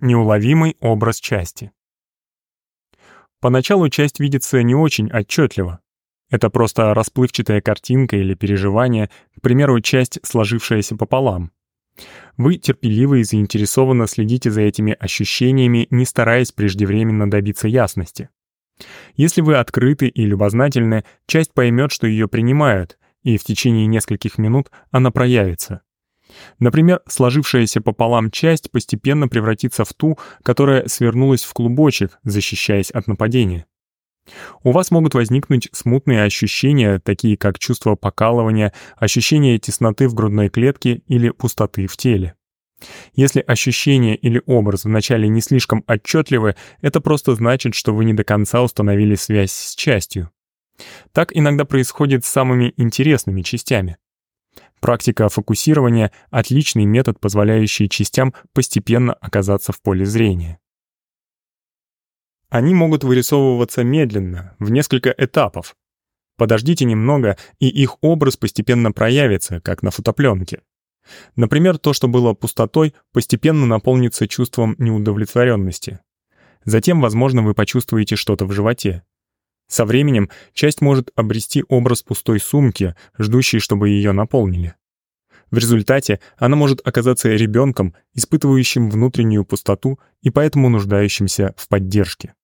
Неуловимый образ части. Поначалу часть видится не очень отчетливо. Это просто расплывчатая картинка или переживание, к примеру, часть, сложившаяся пополам. Вы терпеливо и заинтересованно следите за этими ощущениями, не стараясь преждевременно добиться ясности. Если вы открыты и любознательны, часть поймет, что ее принимают, и в течение нескольких минут она проявится. Например, сложившаяся пополам часть постепенно превратится в ту, которая свернулась в клубочек, защищаясь от нападения. У вас могут возникнуть смутные ощущения, такие как чувство покалывания, ощущение тесноты в грудной клетке или пустоты в теле. Если ощущение или образ вначале не слишком отчетливы, это просто значит, что вы не до конца установили связь с частью. Так иногда происходит с самыми интересными частями. Практика фокусирования — отличный метод, позволяющий частям постепенно оказаться в поле зрения. Они могут вырисовываться медленно, в несколько этапов. Подождите немного, и их образ постепенно проявится, как на фотопленке. Например, то, что было пустотой, постепенно наполнится чувством неудовлетворенности. Затем, возможно, вы почувствуете что-то в животе. Со временем часть может обрести образ пустой сумки, ждущей, чтобы ее наполнили. В результате она может оказаться ребенком, испытывающим внутреннюю пустоту и поэтому нуждающимся в поддержке.